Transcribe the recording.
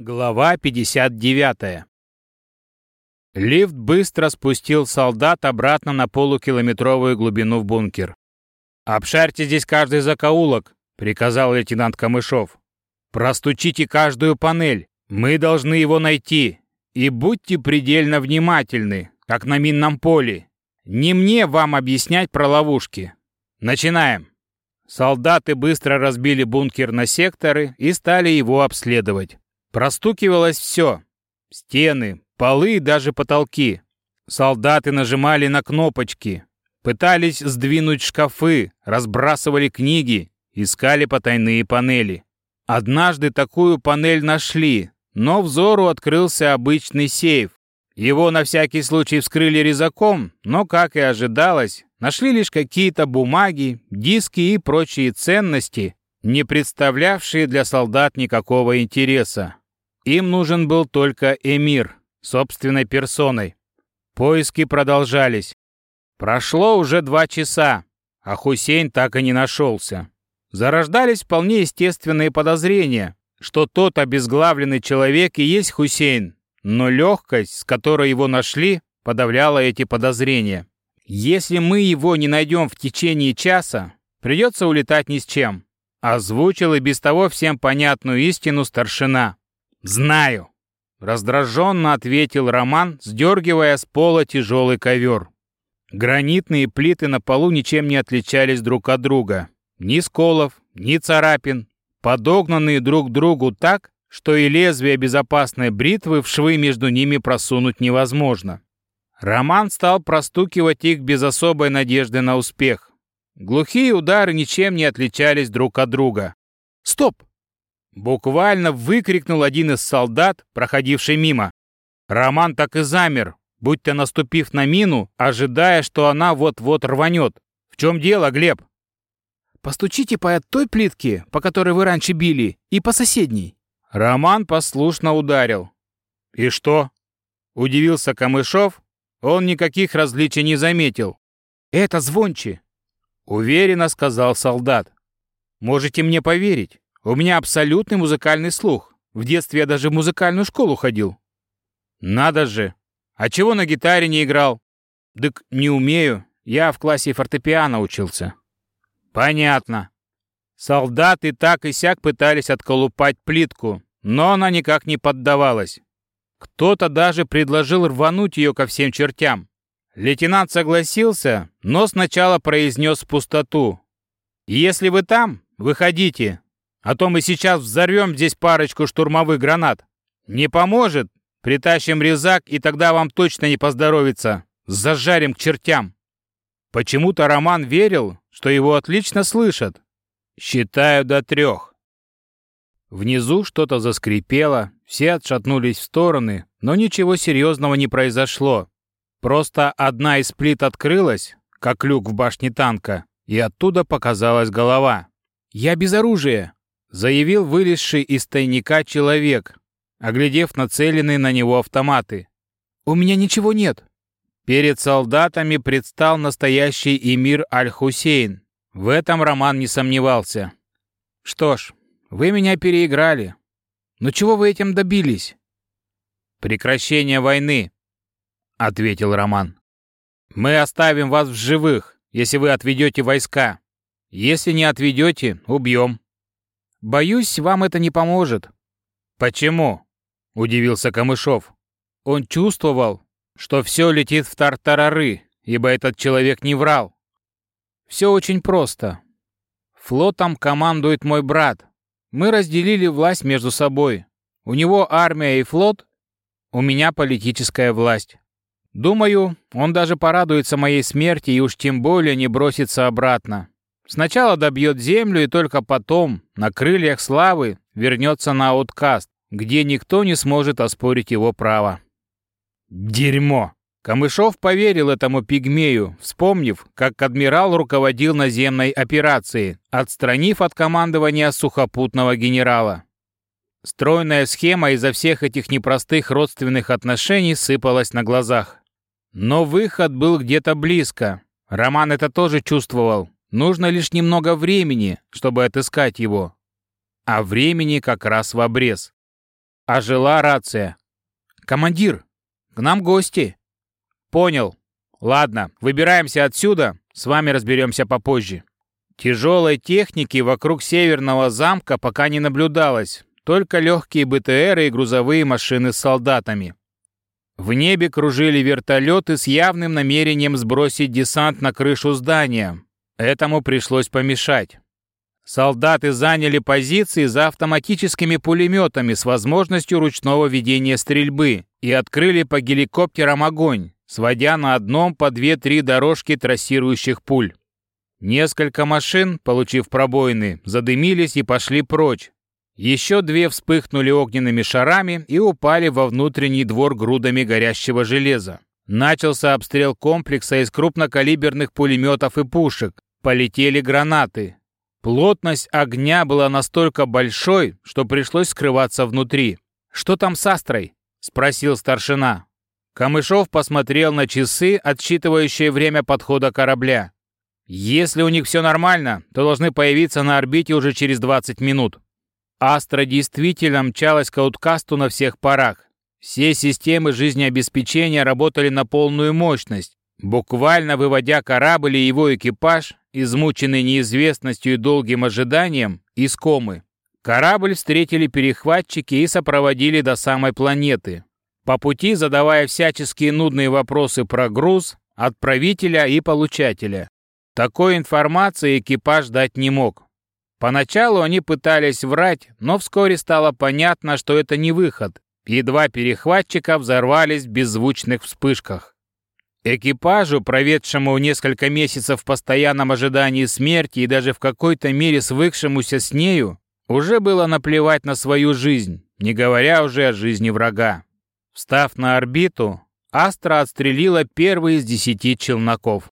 Глава 59. Лифт быстро спустил солдат обратно на полукилометровую глубину в бункер. «Обшарьте здесь каждый закоулок», — приказал лейтенант Камышов. «Простучите каждую панель. Мы должны его найти. И будьте предельно внимательны, как на минном поле. Не мне вам объяснять про ловушки. Начинаем». Солдаты быстро разбили бункер на секторы и стали его обследовать. Простукивалось все. Стены, полы и даже потолки. Солдаты нажимали на кнопочки, пытались сдвинуть шкафы, разбрасывали книги, искали потайные панели. Однажды такую панель нашли, но взору открылся обычный сейф. Его на всякий случай вскрыли резаком, но, как и ожидалось, нашли лишь какие-то бумаги, диски и прочие ценности, не представлявшие для солдат никакого интереса. Им нужен был только эмир, собственной персоной. Поиски продолжались. Прошло уже два часа, а Хусейн так и не нашелся. Зарождались вполне естественные подозрения, что тот обезглавленный человек и есть Хусейн, но легкость, с которой его нашли, подавляла эти подозрения. Если мы его не найдем в течение часа, придется улетать ни с чем. Озвучил и без того всем понятную истину старшина. «Знаю», — раздраженно ответил Роман, сдергивая с пола тяжелый ковер. Гранитные плиты на полу ничем не отличались друг от друга. Ни сколов, ни царапин, подогнанные друг к другу так, что и лезвие безопасной бритвы в швы между ними просунуть невозможно. Роман стал простукивать их без особой надежды на успех. Глухие удары ничем не отличались друг от друга. «Стоп!» Буквально выкрикнул один из солдат, проходивший мимо. Роман так и замер, будто наступив на мину, ожидая, что она вот-вот рванет. «В чем дело, Глеб?» «Постучите по той плитке, по которой вы раньше били, и по соседней». Роман послушно ударил. «И что?» Удивился Камышов. Он никаких различий не заметил. «Это звонче», — уверенно сказал солдат. «Можете мне поверить. У меня абсолютный музыкальный слух. В детстве я даже в музыкальную школу ходил. Надо же. А чего на гитаре не играл? Дык не умею. Я в классе фортепиано учился. Понятно. Солдаты так и сяк пытались отколупать плитку, но она никак не поддавалась. Кто-то даже предложил рвануть ее ко всем чертям. Лейтенант согласился, но сначала произнес пустоту. «Если вы там, выходите, а то мы сейчас взорвем здесь парочку штурмовых гранат. Не поможет? Притащим резак, и тогда вам точно не поздоровится. Зажарим к чертям. Почему-то Роман верил, что его отлично слышат. Считаю до трех. Внизу что-то заскрипело, все отшатнулись в стороны, но ничего серьезного не произошло. Просто одна из плит открылась, как люк в башне танка, и оттуда показалась голова. «Я без оружия!» Заявил вылезший из тайника человек, оглядев нацеленные на него автоматы. «У меня ничего нет». Перед солдатами предстал настоящий эмир Аль-Хусейн. В этом Роман не сомневался. «Что ж, вы меня переиграли. Но чего вы этим добились?» «Прекращение войны», — ответил Роман. «Мы оставим вас в живых, если вы отведете войска. Если не отведете, убьем». Боюсь, вам это не поможет». «Почему?» — удивился Камышов. Он чувствовал, что все летит в тартарары, ибо этот человек не врал. «Все очень просто. Флотом командует мой брат. Мы разделили власть между собой. У него армия и флот, у меня политическая власть. Думаю, он даже порадуется моей смерти и уж тем более не бросится обратно. Сначала добьет землю и только потом, на крыльях славы, вернется на ауткаст, где никто не сможет оспорить его право. Дерьмо! Камышов поверил этому пигмею, вспомнив, как адмирал руководил наземной операцией, отстранив от командования сухопутного генерала. Стройная схема изо всех этих непростых родственных отношений сыпалась на глазах. Но выход был где-то близко. Роман это тоже чувствовал, Нужно лишь немного времени, чтобы отыскать его. А времени как раз в обрез. Ожила рация. «Командир, к нам гости». «Понял. Ладно, выбираемся отсюда, с вами разберемся попозже». Тяжелой техники вокруг северного замка пока не наблюдалось, только легкие БТРы и грузовые машины с солдатами. В небе кружили вертолеты с явным намерением сбросить десант на крышу здания. Этому пришлось помешать. Солдаты заняли позиции за автоматическими пулеметами с возможностью ручного ведения стрельбы и открыли по геликоптерам огонь, сводя на одном по две-три дорожки трассирующих пуль. Несколько машин, получив пробоины, задымились и пошли прочь. Еще две вспыхнули огненными шарами и упали во внутренний двор грудами горящего железа. Начался обстрел комплекса из крупнокалиберных пулеметов и пушек. Полетели гранаты. Плотность огня была настолько большой, что пришлось скрываться внутри. «Что там с Астрой?» — спросил старшина. Камышов посмотрел на часы, отсчитывающие время подхода корабля. Если у них все нормально, то должны появиться на орбите уже через 20 минут. Астра действительно мчалась к ауткасту на всех парах. Все системы жизнеобеспечения работали на полную мощность, буквально выводя корабль и его экипаж, измученный неизвестностью и долгим ожиданием, из комы. Корабль встретили перехватчики и сопроводили до самой планеты. По пути задавая всяческие нудные вопросы про груз, отправителя и получателя. Такой информации экипаж дать не мог. Поначалу они пытались врать, но вскоре стало понятно, что это не выход. Едва перехватчика взорвались в беззвучных вспышках. Экипажу, проведшему несколько месяцев в постоянном ожидании смерти и даже в какой-то мере свыкшемуся с нею, уже было наплевать на свою жизнь, не говоря уже о жизни врага. Встав на орбиту, Астра отстрелила первый из десяти челноков.